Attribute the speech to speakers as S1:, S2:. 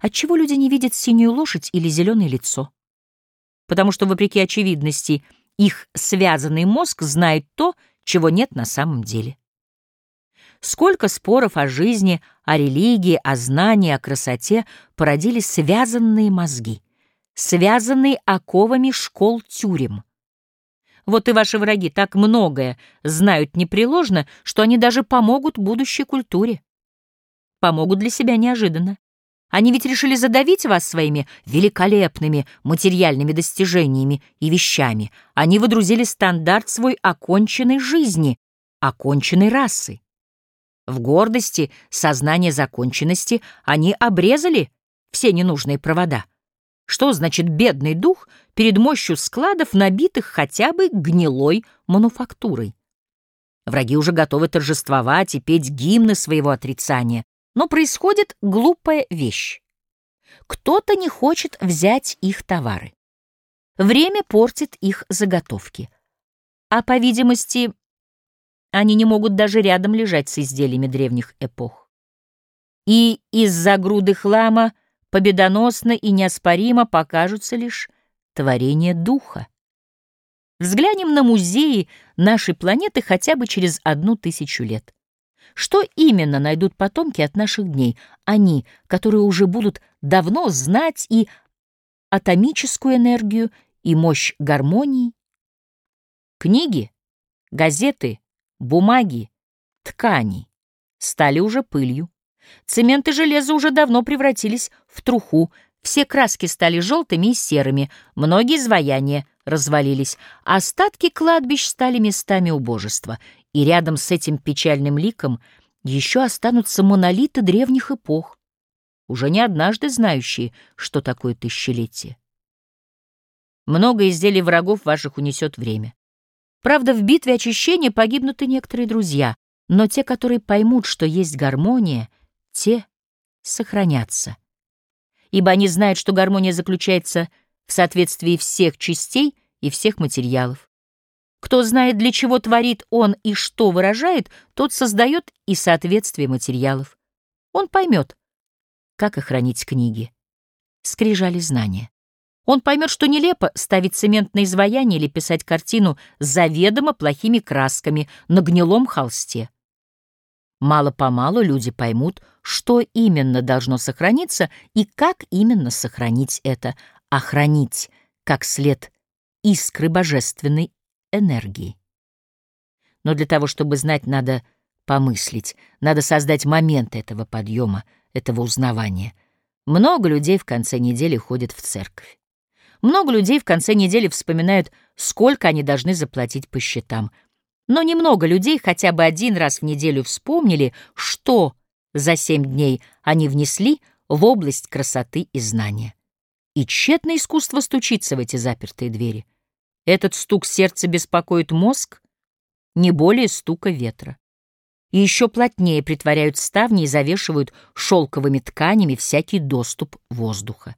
S1: Отчего люди не видят синюю лошадь или зеленое лицо? Потому что, вопреки очевидности, их связанный мозг знает то, чего нет на самом деле. Сколько споров о жизни, о религии, о знании, о красоте породили связанные мозги, связанные оковами школ-тюрем. Вот и ваши враги так многое знают непреложно, что они даже помогут будущей культуре. Помогут для себя неожиданно. Они ведь решили задавить вас своими великолепными материальными достижениями и вещами. Они водрузили стандарт свой оконченной жизни, оконченной расы. В гордости, сознание законченности они обрезали все ненужные провода. Что значит бедный дух перед мощью складов, набитых хотя бы гнилой мануфактурой? Враги уже готовы торжествовать и петь гимны своего отрицания, но происходит глупая вещь. Кто-то не хочет взять их товары. Время портит их заготовки. А, по видимости, они не могут даже рядом лежать с изделиями древних эпох. И из-за груды хлама победоносно и неоспоримо покажутся лишь творения духа. Взглянем на музеи нашей планеты хотя бы через одну тысячу лет. Что именно найдут потомки от наших дней? Они, которые уже будут давно знать и атомическую энергию, и мощь гармонии? Книги, газеты, бумаги, ткани стали уже пылью. Цемент и железо уже давно превратились в труху, все краски стали желтыми и серыми, многие изваяния развалились, остатки кладбищ стали местами убожества, и рядом с этим печальным ликом еще останутся монолиты древних эпох, уже не однажды знающие, что такое тысячелетие. Много изделий врагов ваших унесет время. Правда, в битве очищения погибнут и некоторые друзья, но те, которые поймут, что есть гармония, те сохранятся. Ибо они знают, что гармония заключается в соответствии всех частей и всех материалов. Кто знает, для чего творит он и что выражает, тот создает и соответствие материалов. Он поймет, как охранить книги. Скрижали знания. Он поймет, что нелепо ставить цемент на изваяние или писать картину заведомо плохими красками на гнилом холсте. Мало-помалу люди поймут, что именно должно сохраниться и как именно сохранить это, охранить как след искры божественной энергии. Но для того, чтобы знать, надо помыслить, надо создать момент этого подъема, этого узнавания. Много людей в конце недели ходят в церковь. Много людей в конце недели вспоминают, сколько они должны заплатить по счетам. Но немного людей хотя бы один раз в неделю вспомнили, что за семь дней они внесли в область красоты и знания. И тщетно искусство стучится в эти запертые двери. Этот стук сердца беспокоит мозг, не более стука ветра. И еще плотнее притворяют ставни и завешивают шелковыми тканями всякий доступ воздуха.